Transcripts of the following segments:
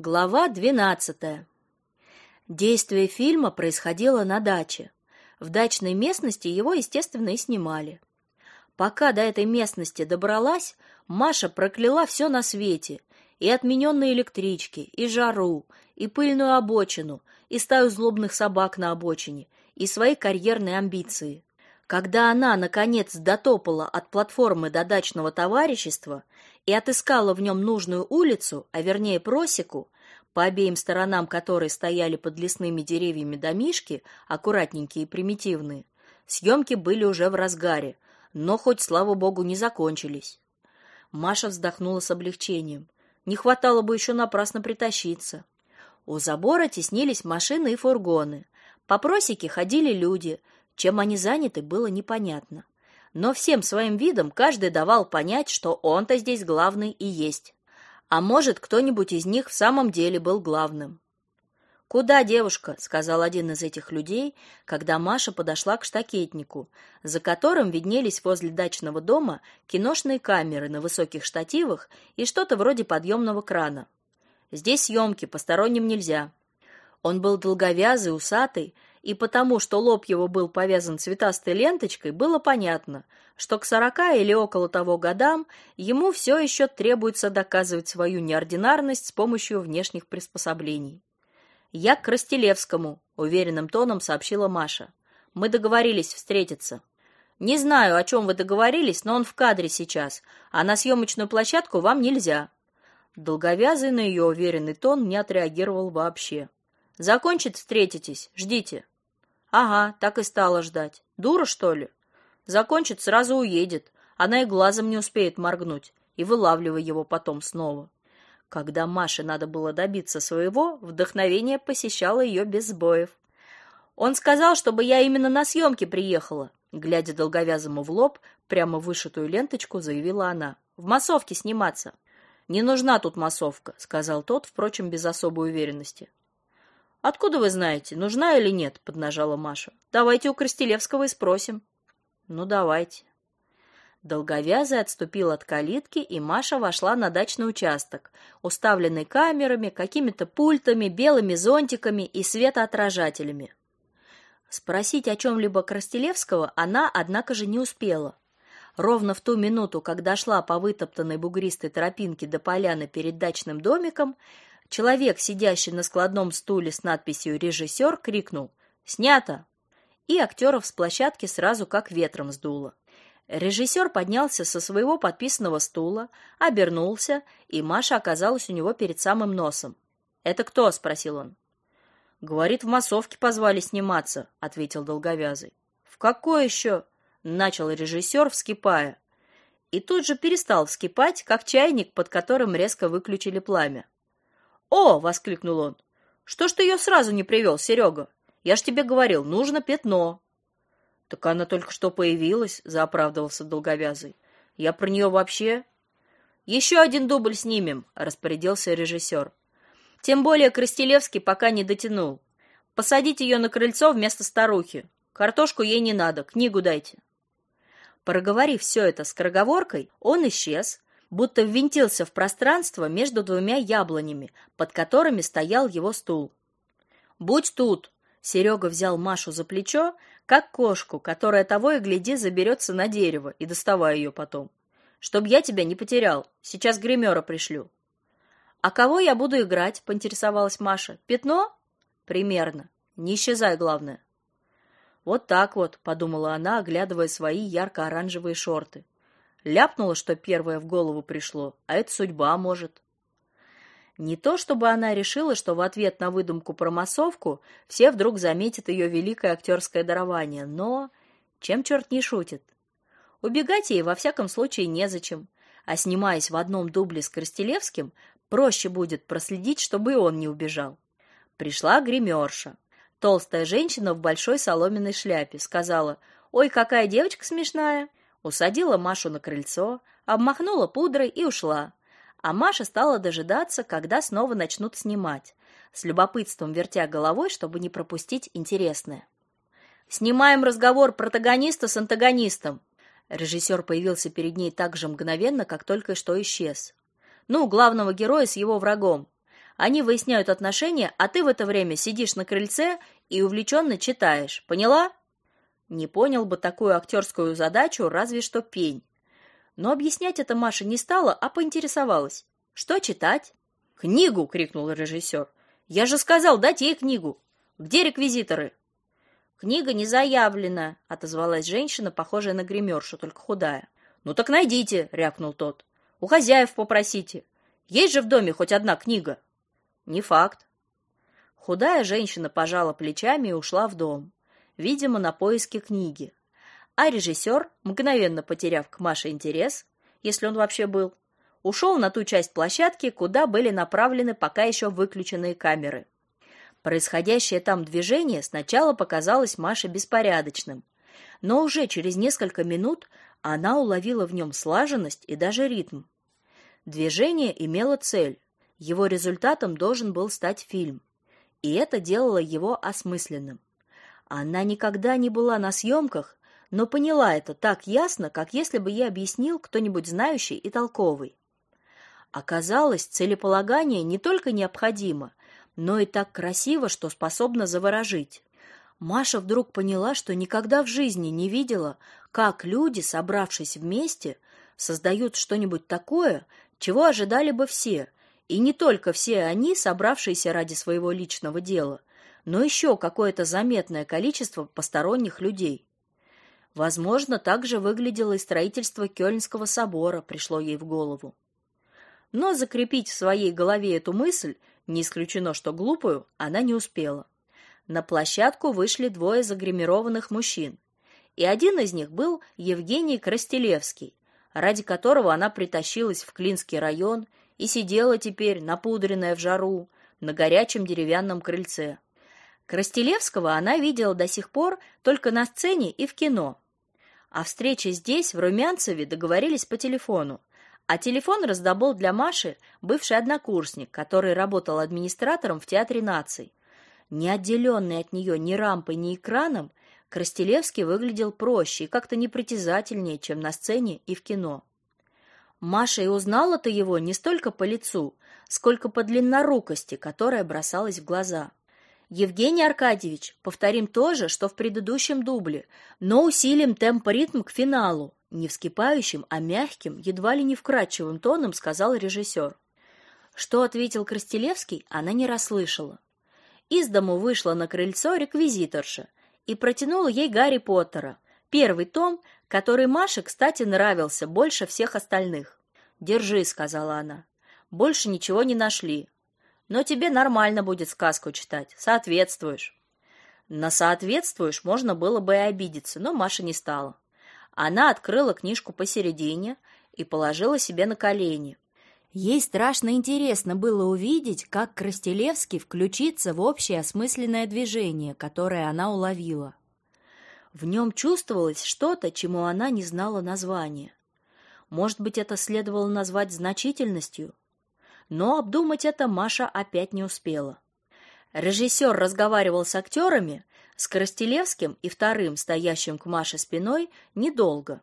Глава 12. Действие фильма происходило на даче. В дачной местности его, естественно, и снимали. Пока до этой местности добралась, Маша прокляла все на свете: и отмененные электрички, и жару, и пыльную обочину, и стаю злобных собак на обочине, и свои карьерные амбиции. Когда она, наконец, дотопала от платформы до дачного товарищества и отыскала в нем нужную улицу, а вернее просеку, по обеим сторонам которой стояли под лесными деревьями домишки, аккуратненькие и примитивные, съемки были уже в разгаре, но хоть, слава богу, не закончились. Маша вздохнула с облегчением. Не хватало бы еще напрасно притащиться. У забора теснились машины и фургоны. По просеке ходили люди – чем они заняты, было непонятно. Но всем своим видом каждый давал понять, что он-то здесь главный и есть. А может, кто-нибудь из них в самом деле был главным. «Куда, девушка?» — сказал один из этих людей, когда Маша подошла к штакетнику, за которым виднелись возле дачного дома киношные камеры на высоких штативах и что-то вроде подъемного крана. «Здесь съемки, посторонним нельзя». Он был долговязый, усатый, и потому, что лоб его был повязан цветастой ленточкой, было понятно, что к сорока или около того годам ему все еще требуется доказывать свою неординарность с помощью внешних приспособлений. «Я к Крастелевскому», — уверенным тоном сообщила Маша. «Мы договорились встретиться». «Не знаю, о чем вы договорились, но он в кадре сейчас, а на съемочную площадку вам нельзя». Долговязый на ее уверенный тон не отреагировал вообще. Закончит, встретитесь. Ждите. Ага, так и стала ждать. Дура, что ли? Закончит, сразу уедет. Она и глазом не успеет моргнуть, и вылавливай его потом снова. Когда Маше надо было добиться своего, вдохновение посещало ее без сбоев. Он сказал, чтобы я именно на съемки приехала, глядя долговязому в лоб, прямо вышитую ленточку заявила она. В массовке сниматься. Не нужна тут массовка, сказал тот, впрочем, без особой уверенности. Откуда вы знаете, нужна или нет? поднажала Маша. Давайте у Крастелевского и спросим. Ну давайте. Долговязый отступил от калитки, и Маша вошла на дачный участок, уставленный камерами, какими-то пультами, белыми зонтиками и светоотражателями. Спросить о чем либо Крастелевского она, однако же, не успела. Ровно в ту минуту, когда шла по вытоптанной бугристой тропинке до поляны перед дачным домиком, Человек, сидящий на складном стуле с надписью «Режиссер», крикнул «Снято!» И актеров с площадки сразу как ветром сдуло. Режиссер поднялся со своего подписанного стула, обернулся, и Маша оказалась у него перед самым носом. «Это кто?» — спросил он. «Говорит, в массовке позвали сниматься», — ответил долговязый. «В какой еще?» — начал режиссер, вскипая. И тут же перестал вскипать, как чайник, под которым резко выключили пламя. «О!» — воскликнул он. «Что ж ты ее сразу не привел, Серега? Я ж тебе говорил, нужно пятно». «Так она только что появилась», — заоправдывался долговязый. «Я про нее вообще...» «Еще один дубль снимем», — распорядился режиссер. Тем более Крастелевский пока не дотянул. Посадить ее на крыльцо вместо старухи. Картошку ей не надо, книгу дайте. Проговорив все это с скороговоркой, он исчез, будто ввинтился в пространство между двумя яблонями, под которыми стоял его стул. «Будь тут!» — Серега взял Машу за плечо, как кошку, которая того и гляди заберется на дерево и доставая ее потом. «Чтоб я тебя не потерял. Сейчас гримера пришлю». «А кого я буду играть?» — поинтересовалась Маша. «Пятно?» «Примерно. Не исчезай, главное». «Вот так вот», — подумала она, оглядывая свои ярко-оранжевые шорты. Ляпнула, что первое в голову пришло, а это судьба, может. Не то, чтобы она решила, что в ответ на выдумку про массовку все вдруг заметят ее великое актерское дарование, но чем черт не шутит? Убегать ей во всяком случае незачем, а снимаясь в одном дубле с Крастелевским, проще будет проследить, чтобы и он не убежал. Пришла гримерша. Толстая женщина в большой соломенной шляпе сказала: "Ой, какая девочка смешная!" Усадила Машу на крыльцо, обмахнула пудрой и ушла. А Маша стала дожидаться, когда снова начнут снимать, с любопытством вертя головой, чтобы не пропустить интересное. Снимаем разговор протагониста с антагонистом. Режиссер появился перед ней так же мгновенно, как только что исчез. Ну, главного героя с его врагом. Они выясняют отношения, а ты в это время сидишь на крыльце и увлеченно читаешь. Поняла? Не понял бы такую актерскую задачу разве что пень. Но объяснять это Маша не стала, а поинтересовалась. Что читать? Книгу, крикнул режиссер. Я же сказал дать ей книгу. Где реквизиторы? Книга не заявлена, отозвалась женщина, похожая на гримершу, только худая. Ну так найдите, рявкнул тот. У хозяев попросите. Есть же в доме хоть одна книга. Не факт. Худая женщина пожала плечами и ушла в дом, видимо, на поиски книги. А режиссер, мгновенно потеряв к Маше интерес, если он вообще был, ушел на ту часть площадки, куда были направлены пока еще выключенные камеры. Происходящее там движение сначала показалось Маше беспорядочным, но уже через несколько минут она уловила в нем слаженность и даже ритм. Движение имело цель. Его результатом должен был стать фильм. И это делало его осмысленным. Она никогда не была на съемках, но поняла это так ясно, как если бы ей объяснил кто-нибудь знающий и толковый. Оказалось, целеполагание не только необходимо, но и так красиво, что способно заворожить. Маша вдруг поняла, что никогда в жизни не видела, как люди, собравшись вместе, создают что-нибудь такое, чего ожидали бы все, и не только все они, собравшиеся ради своего личного дела, но еще какое-то заметное количество посторонних людей. Возможно, так же выглядело и строительство Кёльнского собора, пришло ей в голову. Но закрепить в своей голове эту мысль, не исключено, что глупую, она не успела. На площадку вышли двое загримированных мужчин, и один из них был Евгений Крастелевский, ради которого она притащилась в Клинский район и сидела теперь, напудренная в жару, на горячем деревянном крыльце. Крастелевского она видела до сих пор только на сцене и в кино. О встрече здесь, в Румянцеве, договорились по телефону, а телефон раздобыл для Маши бывший однокурсник, который работал администратором в Театре наций. Не отделенный от нее ни рампой, ни экраном, Крастелевский выглядел проще и как-то непритязательнее, чем на сцене и в кино. Маша и узнала-то его не столько по лицу, сколько по длиннорукости, которая бросалась в глаза. Евгений Аркадьевич, повторим то же, что в предыдущем дубле, но усилим темп-ритм к финалу, не вскипающим, а мягким, едва ли не вкрадчивым тоном сказал режиссер. Что ответил Крастелевский, она не расслышала. Из дому вышла на крыльцо реквизиторша и протянула ей Гарри Поттера, первый том, который Маше, кстати, нравился больше всех остальных. "Держи", сказала она. "Больше ничего не нашли. Но тебе нормально будет сказку читать, соответствуешь". На соответствуешь можно было бы и обидеться, но Маша не стала. Она открыла книжку посередине и положила себе на колени. Ей страшно интересно было увидеть, как Крастелевский включится в общее осмысленное движение, которое она уловила. В нем чувствовалось что-то, чему она не знала названия. Может быть, это следовало назвать значительностью? Но обдумать это Маша опять не успела. Режиссер разговаривал с актерами, с Коростелевским и вторым, стоящим к Маше спиной, недолго.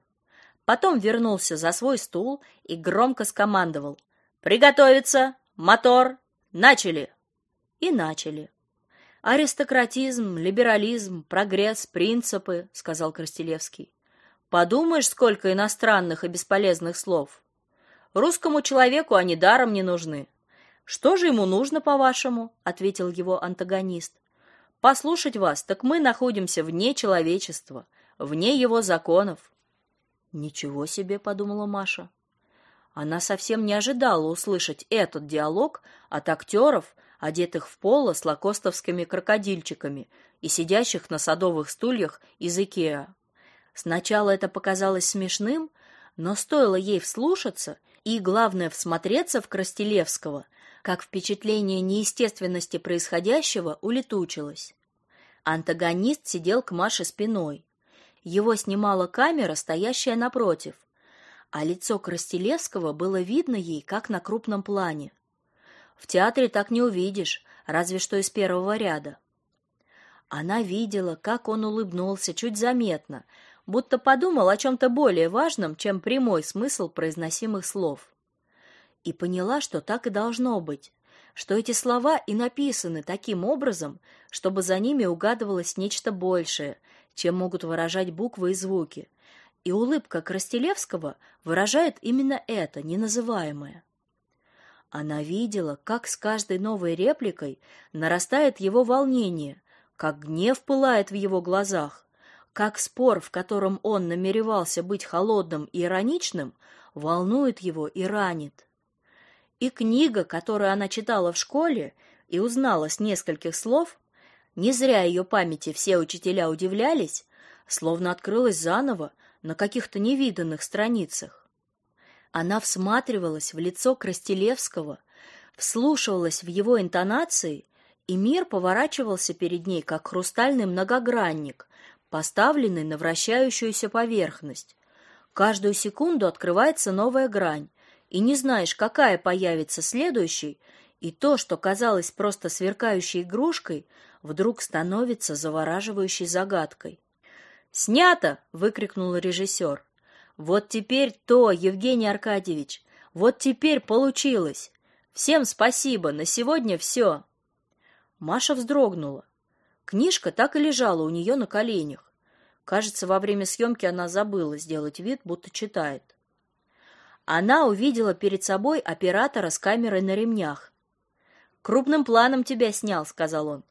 Потом вернулся за свой стул и громко скомандовал «Приготовиться! Мотор! Начали!» И начали. Аристократизм, либерализм, прогресс, принципы, сказал Крастелевский. Подумаешь, сколько иностранных и бесполезных слов. Русскому человеку они даром не нужны. Что же ему нужно, по-вашему? ответил его антагонист. Послушать вас, так мы находимся вне человечества, вне его законов. Ничего себе, подумала Маша. Она совсем не ожидала услышать этот диалог от актеров, одетых в поло с лакостовскими крокодильчиками и сидящих на садовых стульях из Икеа. Сначала это показалось смешным, но стоило ей вслушаться и, главное, всмотреться в Крастелевского, как впечатление неестественности происходящего улетучилось. Антагонист сидел к Маше спиной. Его снимала камера, стоящая напротив, а лицо Крастелевского было видно ей, как на крупном плане. В театре так не увидишь, разве что из первого ряда. Она видела, как он улыбнулся чуть заметно, будто подумал о чем то более важном, чем прямой смысл произносимых слов. И поняла, что так и должно быть. что эти слова и написаны таким образом, чтобы за ними угадывалось нечто большее, чем могут выражать буквы и звуки. И улыбка Крастелевского выражает именно это, неназываемое. Она видела, как с каждой новой репликой нарастает его волнение, как гнев пылает в его глазах, как спор, в котором он намеревался быть холодным и ироничным, волнует его и ранит. И книга, которую она читала в школе и узнала с нескольких слов, не зря ее памяти все учителя удивлялись, словно открылась заново на каких-то невиданных страницах. Она всматривалась в лицо Крастелевского, вслушивалась в его интонации, и мир поворачивался перед ней, как хрустальный многогранник, поставленный на вращающуюся поверхность. Каждую секунду открывается новая грань, и не знаешь, какая появится следующей, и то, что казалось просто сверкающей игрушкой, вдруг становится завораживающей загадкой. «Снято!» — выкрикнул режиссер. «Вот теперь то, Евгений Аркадьевич, вот теперь получилось! Всем спасибо, на сегодня все!» Маша вздрогнула. Книжка так и лежала у нее на коленях. Кажется, во время съемки она забыла сделать вид, будто читает. Она увидела перед собой оператора с камерой на ремнях. «Крупным планом тебя снял», — сказал он.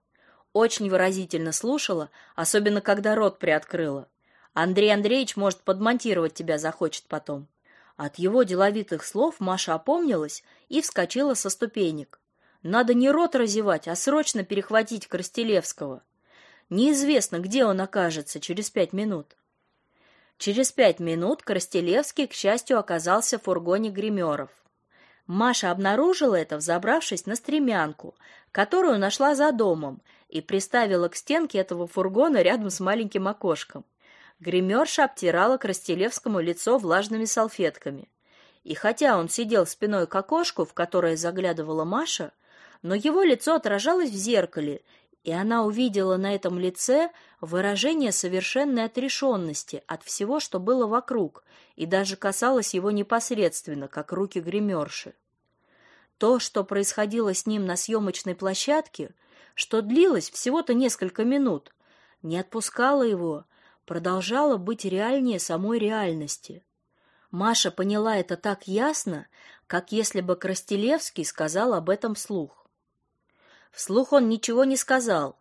Очень выразительно слушала, особенно когда рот приоткрыла. Андрей Андреевич, может, подмонтировать тебя захочет потом. От его деловитых слов Маша опомнилась и вскочила со ступенек. Надо не рот разевать, а срочно перехватить Коростелевского. Неизвестно, где он окажется через пять минут. Через пять минут Коростелевский, к счастью, оказался в фургоне гримеров. Маша обнаружила это, взобравшись на стремянку, которую нашла за домом, и приставила к стенке этого фургона рядом с маленьким окошком. Гримерша обтирала Крастелевскому лицо влажными салфетками. И хотя он сидел спиной к окошку, в которое заглядывала Маша, но его лицо отражалось в зеркале, и она увидела на этом лице выражение совершенной отрешенности от всего, что было вокруг, и даже касалось его непосредственно, как руки гримерши. То, что происходило с ним на съемочной площадке, что длилось всего-то несколько минут, не отпускало его, продолжало быть реальнее самой реальности. Маша поняла это так ясно, как если бы Крастелевский сказал об этом вслух. Вслух он ничего не сказал,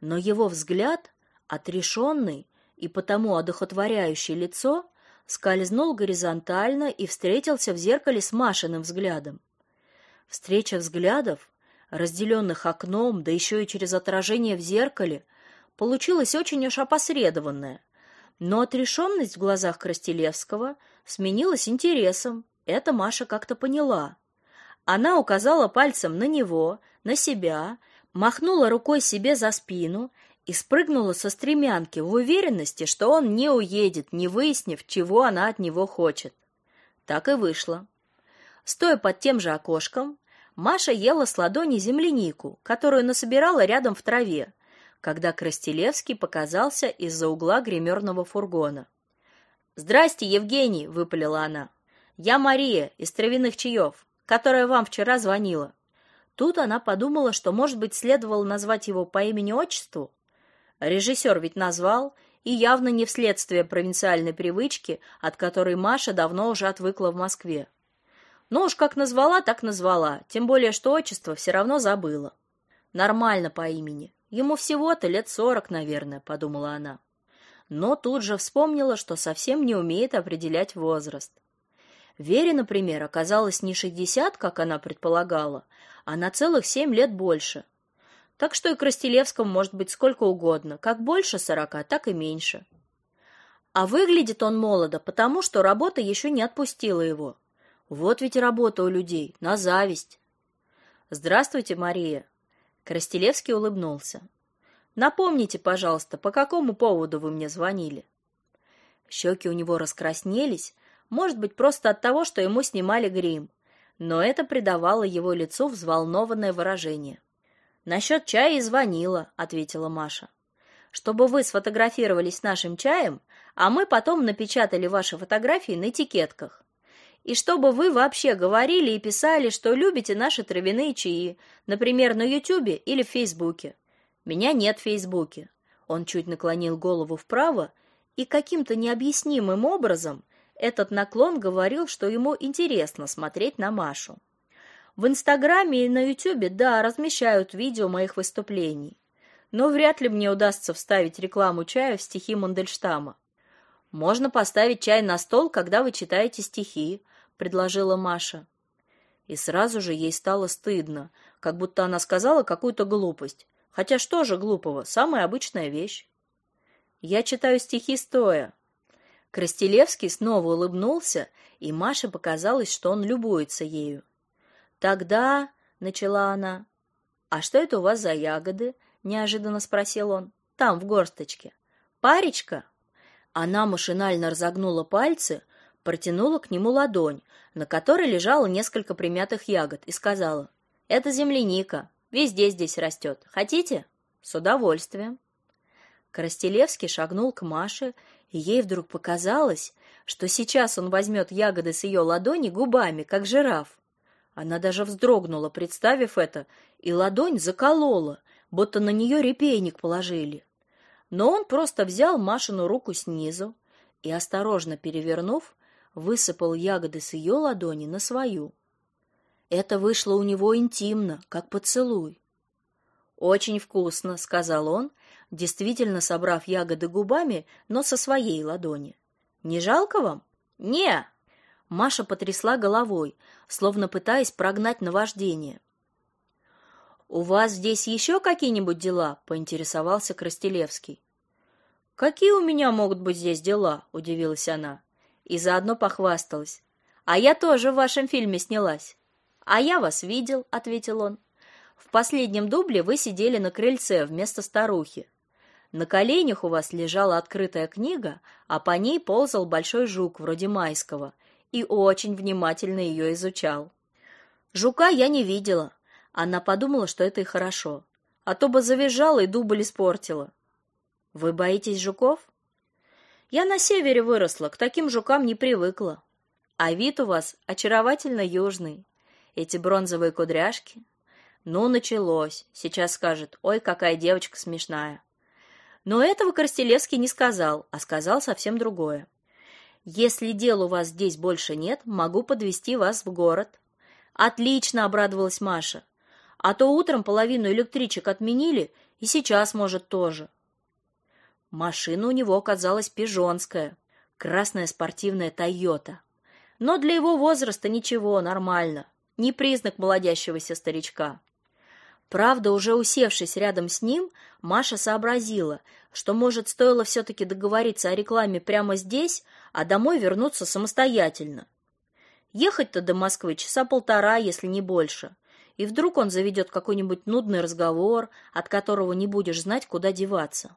но его взгляд, отрешенный и потому одухотворяющий лицо, скользнул горизонтально и встретился в зеркале с Машиным взглядом. Встреча взглядов, разделенных окном, да еще и через отражение в зеркале, получилась очень уж опосредованная, но отрешенность в глазах Крастелевского сменилась интересом, это Маша как-то поняла. Она указала пальцем на него, на себя, махнула рукой себе за спину и спрыгнула со стремянки в уверенности, что он не уедет, не выяснив, чего она от него хочет. Так и вышло. Стоя под тем же окошком, Маша ела с ладони землянику, которую насобирала рядом в траве, когда Крастелевский показался из-за угла гримерного фургона. «Здрасте, Евгений!» — выпалила она. «Я Мария из травяных чаев которая вам вчера звонила. Тут она подумала, что, может быть, следовало назвать его по имени-отчеству. Режиссер ведь назвал, и явно не вследствие провинциальной привычки, от которой Маша давно уже отвыкла в Москве. Но уж как назвала, так назвала, тем более, что отчество все равно забыла. Нормально по имени. Ему всего-то лет сорок, наверное, подумала она. Но тут же вспомнила, что совсем не умеет определять возраст. Вере, например, оказалось не 60, как она предполагала, а на целых семь лет больше. Так что и Крастелевскому может быть сколько угодно, как больше сорока, так и меньше. А выглядит он молодо, потому что работа еще не отпустила его. Вот ведь работа у людей, на зависть. Здравствуйте, Мария. Крастелевский улыбнулся. Напомните, пожалуйста, по какому поводу вы мне звонили? Щеки у него раскраснелись, может быть, просто от того, что ему снимали грим. Но это придавало его лицу взволнованное выражение. «Насчет чая и звонила», — ответила Маша. «Чтобы вы сфотографировались с нашим чаем, а мы потом напечатали ваши фотографии на этикетках. И чтобы вы вообще говорили и писали, что любите наши травяные чаи, например, на Ютубе или в Фейсбуке. Меня нет в Фейсбуке. Он чуть наклонил голову вправо, и каким-то необъяснимым образом этот наклон говорил, что ему интересно смотреть на Машу. В Инстаграме и на Ютубе, да, размещают видео моих выступлений. Но вряд ли мне удастся вставить рекламу чая в стихи Мандельштама. Можно поставить чай на стол, когда вы читаете стихи, предложила Маша. И сразу же ей стало стыдно, как будто она сказала какую-то глупость. Хотя что же глупого, самая обычная вещь. Я читаю стихи стоя. Крастелевский снова улыбнулся, и Маше показалось, что он любуется ею. Тогда, начала она. А что это у вас за ягоды? неожиданно спросил он. Там в горсточке. Паречка. Она машинально разогнула пальцы, протянула к нему ладонь, на которой лежало несколько примятых ягод, и сказала: "Это земляника. Везде здесь растет. Хотите? С удовольствием". Коростелевский шагнул к Маше, и ей вдруг показалось, что сейчас он возьмет ягоды с ее ладони губами, как жираф. Она даже вздрогнула, представив это, и ладонь заколола, будто на нее репейник положили. Но он просто взял Машину руку снизу и, осторожно перевернув, высыпал ягоды с ее ладони на свою. Это вышло у него интимно, как поцелуй. «Очень вкусно», — сказал он, действительно собрав ягоды губами, но со своей ладони. «Не жалко вам?» «Не!» Маша потрясла головой, словно пытаясь прогнать наваждение. «У вас здесь еще какие-нибудь дела?» — поинтересовался Крастелевский. «Какие у меня могут быть здесь дела?» — удивилась она. И заодно похвасталась. «А я тоже в вашем фильме снялась». «А я вас видел», — ответил он. «В последнем дубле вы сидели на крыльце вместо старухи. На коленях у вас лежала открытая книга, а по ней ползал большой жук вроде майского и очень внимательно ее изучал. Жука я не видела, она подумала, что это и хорошо, а то бы завизжала и дубль испортила. Вы боитесь жуков? Я на севере выросла, к таким жукам не привыкла. А вид у вас очаровательно южный. Эти бронзовые кудряшки. Ну, началось. Сейчас скажет, ой, какая девочка смешная. Но этого Корстелевский не сказал, а сказал совсем другое. Если дел у вас здесь больше нет, могу подвести вас в город. Отлично, обрадовалась Маша. А то утром половину электричек отменили, и сейчас, может, тоже. Машина у него оказалась пижонская, красная спортивная Тойота. Но для его возраста ничего, нормально. Не признак молодящегося старичка. Правда, уже усевшись рядом с ним, Маша сообразила, что, может, стоило все-таки договориться о рекламе прямо здесь, а домой вернуться самостоятельно. Ехать-то до Москвы часа полтора, если не больше и вдруг он заведет какой-нибудь нудный разговор, от которого не будешь знать, куда деваться.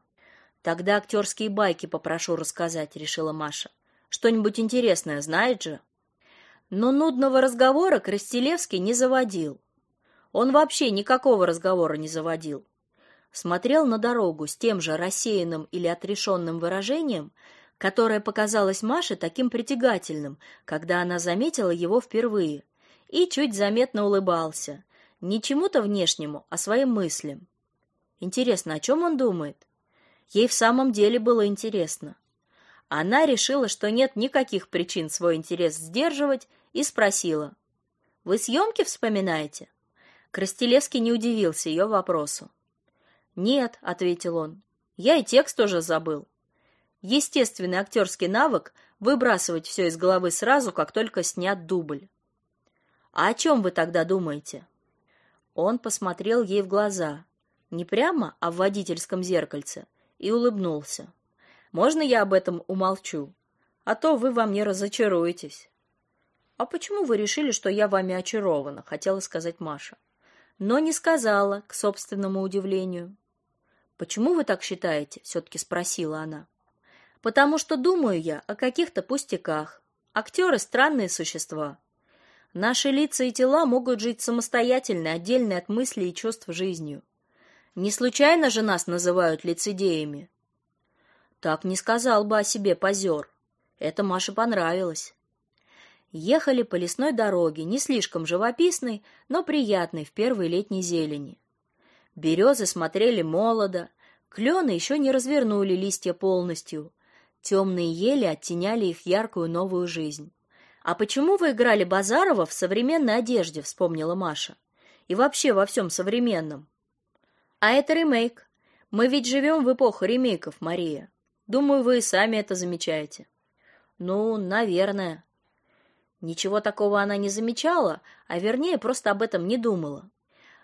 Тогда актерские байки попрошу рассказать, решила Маша. Что-нибудь интересное знает же. Но нудного разговора Крастелевский не заводил. Он вообще никакого разговора не заводил. Смотрел на дорогу с тем же рассеянным или отрешенным выражением, которое показалось Маше таким притягательным, когда она заметила его впервые, и чуть заметно улыбался, не чему-то внешнему, а своим мыслям. Интересно, о чем он думает? Ей в самом деле было интересно. Она решила, что нет никаких причин свой интерес сдерживать, и спросила: "Вы съемки вспоминаете?" Крастелевский не удивился ее вопросу. "Нет", ответил он. "Я и текст тоже забыл. Естественный актерский навык выбрасывать все из головы сразу, как только снят дубль. А о чем вы тогда думаете? Он посмотрел ей в глаза, не прямо, а в водительском зеркальце, и улыбнулся. Можно я об этом умолчу? А то вы во мне разочаруетесь. А почему вы решили, что я вами очарована, хотела сказать Маша. Но не сказала, к собственному удивлению. Почему вы так считаете? все таки спросила она. Потому что думаю я о каких-то пустяках. Актеры странные существа. Наши лица и тела могут жить самостоятельно, отдельно от мыслей и чувств жизнью. Не случайно же нас называют лицедеями. Так не сказал бы о себе позер. Это Маше понравилось. Ехали по лесной дороге, не слишком живописной, но приятной в первой летней зелени. Березы смотрели молодо, клены еще не развернули листья полностью. Темные ели оттеняли их яркую новую жизнь. «А почему вы играли Базарова в современной одежде?» — вспомнила Маша. «И вообще во всем современном». «А это ремейк. Мы ведь живем в эпоху ремейков, Мария. Думаю, вы и сами это замечаете». «Ну, наверное». Ничего такого она не замечала, а вернее просто об этом не думала.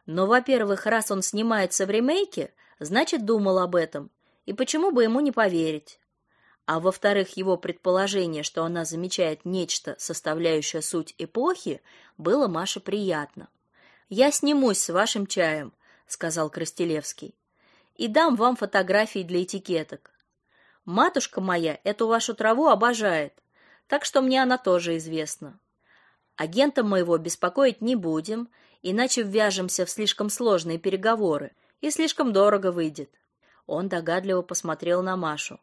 Но, во-первых, раз он снимается в ремейке, значит, думал об этом. И почему бы ему не поверить? А во-вторых, его предположение, что она замечает нечто, составляющее суть эпохи, было Маше приятно. «Я снимусь с вашим чаем», — сказал Крастелевский, «и дам вам фотографии для этикеток. Матушка моя эту вашу траву обожает, так что мне она тоже известна. Агента моего беспокоить не будем, иначе ввяжемся в слишком сложные переговоры, и слишком дорого выйдет. Он догадливо посмотрел на Машу.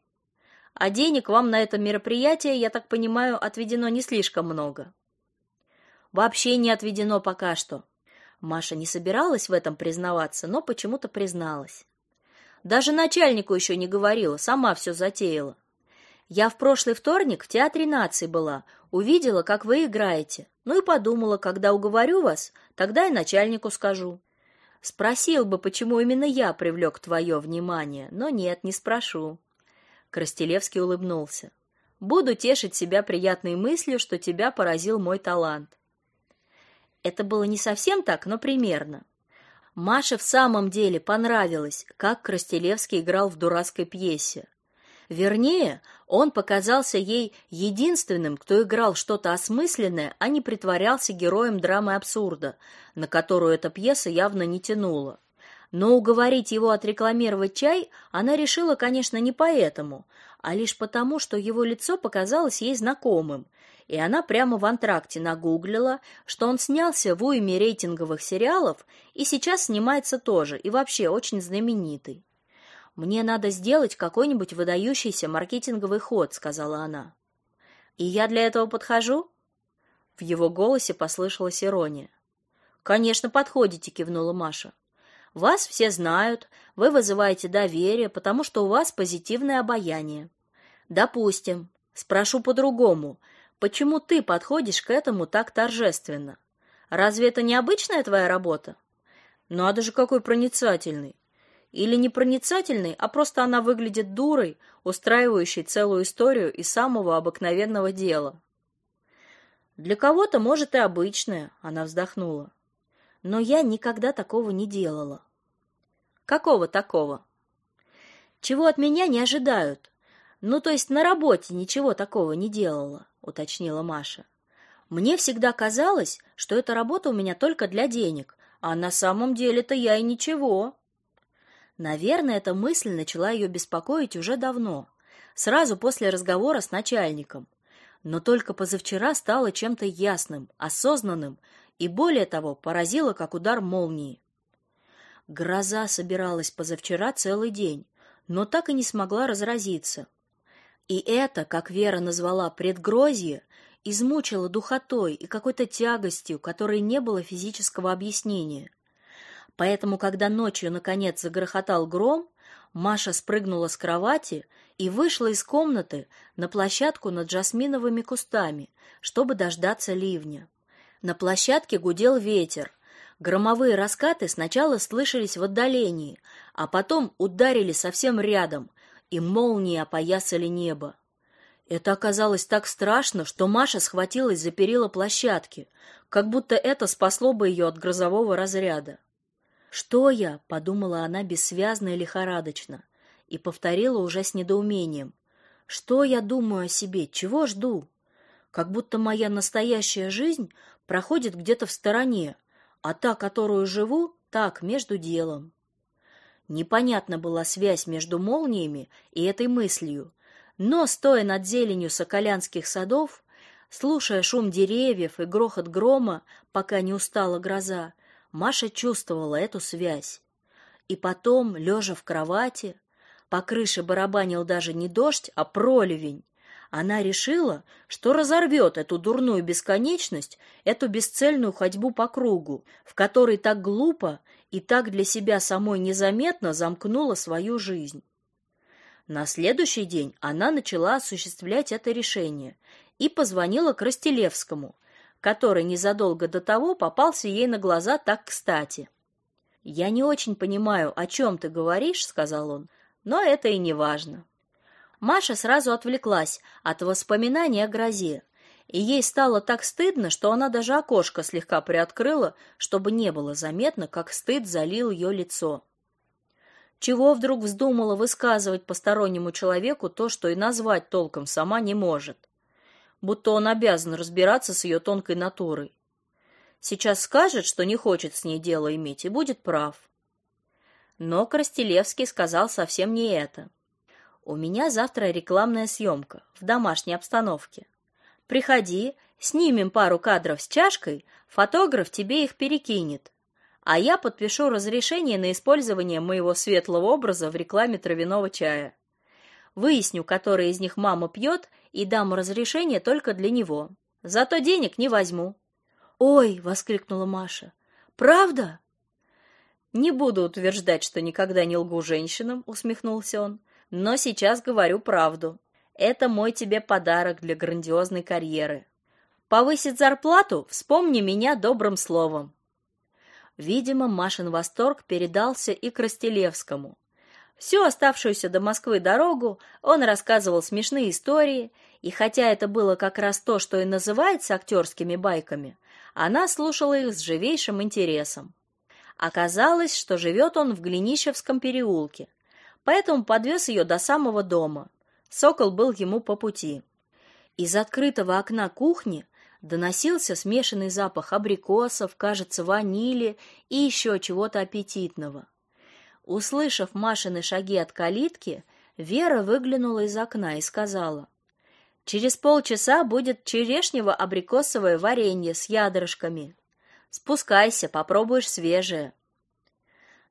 А денег вам на это мероприятие, я так понимаю, отведено не слишком много. Вообще не отведено пока что. Маша не собиралась в этом признаваться, но почему-то призналась. Даже начальнику еще не говорила, сама все затеяла. Я в прошлый вторник в Театре наций была, увидела, как вы играете. Ну и подумала, когда уговорю вас, тогда и начальнику скажу. Спросил бы, почему именно я привлек твое внимание, но нет, не спрошу. Крастелевский улыбнулся. Буду тешить себя приятной мыслью, что тебя поразил мой талант. Это было не совсем так, но примерно. Маше в самом деле понравилось, как Крастелевский играл в дурацкой пьесе. Вернее, он показался ей единственным, кто играл что-то осмысленное, а не притворялся героем драмы абсурда, на которую эта пьеса явно не тянула. Но уговорить его отрекламировать чай она решила, конечно, не поэтому, а лишь потому, что его лицо показалось ей знакомым, и она прямо в антракте нагуглила, что он снялся в уйме рейтинговых сериалов и сейчас снимается тоже, и вообще очень знаменитый. Мне надо сделать какой-нибудь выдающийся маркетинговый ход, сказала она. И я для этого подхожу? В его голосе послышалась ирония. Конечно, подходите, кивнула Маша. Вас все знают, вы вызываете доверие, потому что у вас позитивное обаяние. Допустим, спрошу по-другому. Почему ты подходишь к этому так торжественно? Разве это не обычная твоя работа? Надо же, какой проницательный. Или не проницательной, а просто она выглядит дурой, устраивающей целую историю из самого обыкновенного дела. Для кого-то, может, и обычная, она вздохнула. Но я никогда такого не делала. Какого такого? Чего от меня не ожидают? Ну, то есть на работе ничего такого не делала, уточнила Маша. Мне всегда казалось, что эта работа у меня только для денег, а на самом деле-то я и ничего. Наверное, эта мысль начала ее беспокоить уже давно, сразу после разговора с начальником. Но только позавчера стало чем-то ясным, осознанным и, более того, поразило, как удар молнии. Гроза собиралась позавчера целый день, но так и не смогла разразиться. И это, как Вера назвала предгрозье, измучило духотой и какой-то тягостью, которой не было физического объяснения — Поэтому, когда ночью наконец загрохотал гром, Маша спрыгнула с кровати и вышла из комнаты на площадку над жасминовыми кустами, чтобы дождаться ливня. На площадке гудел ветер. Громовые раскаты сначала слышались в отдалении, а потом ударили совсем рядом, и молнии опоясали небо. Это оказалось так страшно, что Маша схватилась за перила площадки, как будто это спасло бы ее от грозового разряда. «Что я?» — подумала она бессвязно и лихорадочно, и повторила уже с недоумением. «Что я думаю о себе? Чего жду? Как будто моя настоящая жизнь проходит где-то в стороне, а та, которую живу, так, между делом». Непонятна была связь между молниями и этой мыслью, но, стоя над зеленью соколянских садов, слушая шум деревьев и грохот грома, пока не устала гроза, Маша чувствовала эту связь. И потом, лежа в кровати, по крыше барабанил даже не дождь, а проливень. Она решила, что разорвет эту дурную бесконечность, эту бесцельную ходьбу по кругу, в которой так глупо и так для себя самой незаметно замкнула свою жизнь. На следующий день она начала осуществлять это решение и позвонила к который незадолго до того попался ей на глаза так кстати. «Я не очень понимаю, о чем ты говоришь», — сказал он, — «но это и не важно». Маша сразу отвлеклась от воспоминаний о грозе, и ей стало так стыдно, что она даже окошко слегка приоткрыла, чтобы не было заметно, как стыд залил ее лицо. Чего вдруг вздумала высказывать постороннему человеку то, что и назвать толком сама не может? Будто он обязан разбираться с ее тонкой натурой. Сейчас скажет, что не хочет с ней дело иметь, и будет прав. Но Крастелевский сказал совсем не это. У меня завтра рекламная съемка в домашней обстановке. Приходи, снимем пару кадров с чашкой, фотограф тебе их перекинет. А я подпишу разрешение на использование моего светлого образа в рекламе травяного чая. Выясню, который из них мама пьет, и дам разрешение только для него. Зато денег не возьму. Ой, воскликнула Маша. Правда? Не буду утверждать, что никогда не лгу женщинам, усмехнулся он. Но сейчас говорю правду. Это мой тебе подарок для грандиозной карьеры. Повысить зарплату? Вспомни меня добрым словом. Видимо, Машин восторг передался и Крастелевскому. Всю оставшуюся до Москвы дорогу он рассказывал смешные истории, и хотя это было как раз то, что и называется актерскими байками, она слушала их с живейшим интересом. Оказалось, что живет он в Глинищевском переулке, поэтому подвез ее до самого дома. Сокол был ему по пути. Из открытого окна кухни доносился смешанный запах абрикосов, кажется, ванили и еще чего-то аппетитного. Услышав Машины шаги от калитки, Вера выглянула из окна и сказала: "Через полчаса будет черешнево-абрикосовое варенье с ядрышками. Спускайся, попробуешь свежее".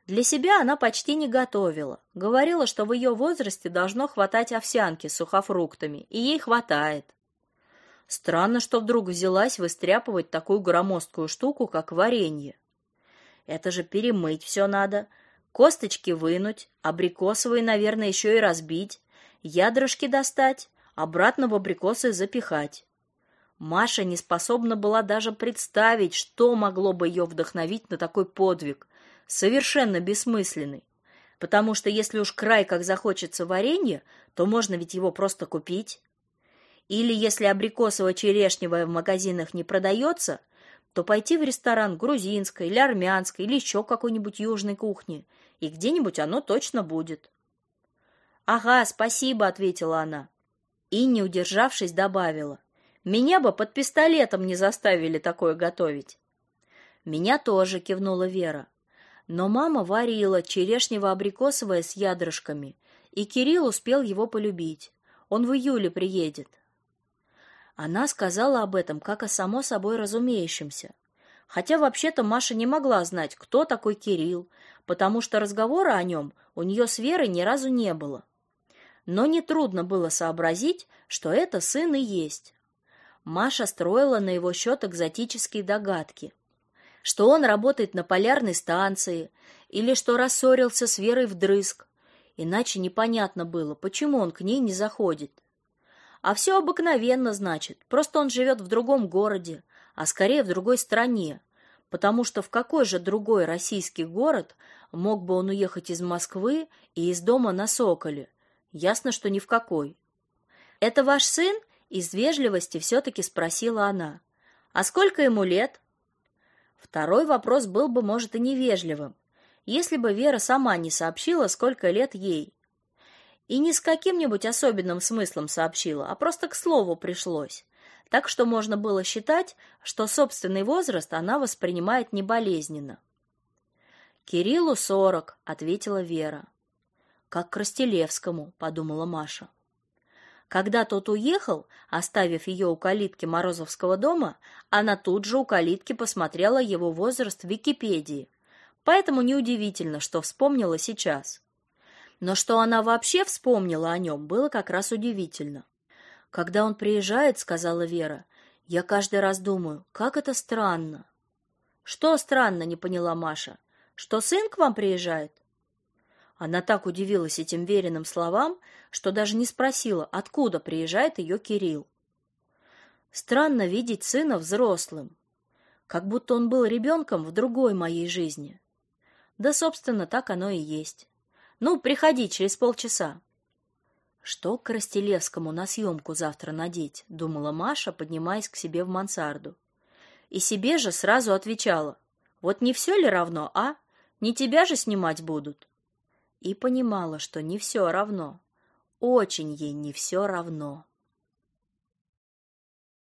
Для себя она почти не готовила. Говорила, что в ее возрасте должно хватать овсянки с сухофруктами, и ей хватает. Странно, что вдруг взялась выстряпывать такую громоздкую штуку, как варенье. Это же перемыть все надо, косточки вынуть, абрикосовые, наверное, еще и разбить, ядрышки достать, обратно в абрикосы запихать. Маша не способна была даже представить, что могло бы ее вдохновить на такой подвиг, совершенно бессмысленный. Потому что если уж край как захочется варенье, то можно ведь его просто купить. Или если абрикосово-черешневое в магазинах не продается, то пойти в ресторан грузинской или армянской или еще какой-нибудь южной кухни, и где-нибудь оно точно будет. «Ага, спасибо», — ответила она. И, не удержавшись, добавила. «Меня бы под пистолетом не заставили такое готовить». «Меня тоже», — кивнула Вера. Но мама варила черешнево-абрикосовое с ядрышками, и Кирилл успел его полюбить. Он в июле приедет. Она сказала об этом как о само собой разумеющемся. Хотя вообще-то Маша не могла знать, кто такой Кирилл, потому что разговора о нем у нее с Верой ни разу не было. Но нетрудно было сообразить, что это сын и есть. Маша строила на его счет экзотические догадки что он работает на полярной станции или что рассорился с Верой вдрызг. Иначе непонятно было, почему он к ней не заходит. А все обыкновенно, значит, просто он живет в другом городе, а скорее в другой стране, потому что в какой же другой российский город мог бы он уехать из Москвы и из дома на Соколе? Ясно, что ни в какой. «Это ваш сын?» — из вежливости все-таки спросила она. «А сколько ему лет?» Второй вопрос был бы, может, и невежливым, если бы Вера сама не сообщила, сколько лет ей. И не с каким-нибудь особенным смыслом сообщила, а просто к слову пришлось. Так что можно было считать, что собственный возраст она воспринимает не болезненно. Кириллу сорок, ответила Вера. Как Крастелевскому, подумала Маша. Когда тот уехал, оставив ее у калитки Морозовского дома, она тут же у калитки посмотрела его возраст в Википедии. Поэтому неудивительно, что вспомнила сейчас. Но что она вообще вспомнила о нем, было как раз удивительно. Когда он приезжает, сказала Вера, я каждый раз думаю, как это странно. Что странно, не поняла Маша. Что сын к вам приезжает? Она так удивилась этим веренным словам, что даже не спросила, откуда приезжает ее Кирилл. Странно видеть сына взрослым, как будто он был ребенком в другой моей жизни. Да, собственно, так оно и есть. Ну, приходи через полчаса. Что к Растелевскому на съемку завтра надеть, думала Маша, поднимаясь к себе в мансарду. И себе же сразу отвечала: вот не все ли равно, а? Не тебя же снимать будут. И понимала, что не все равно. Очень ей не все равно.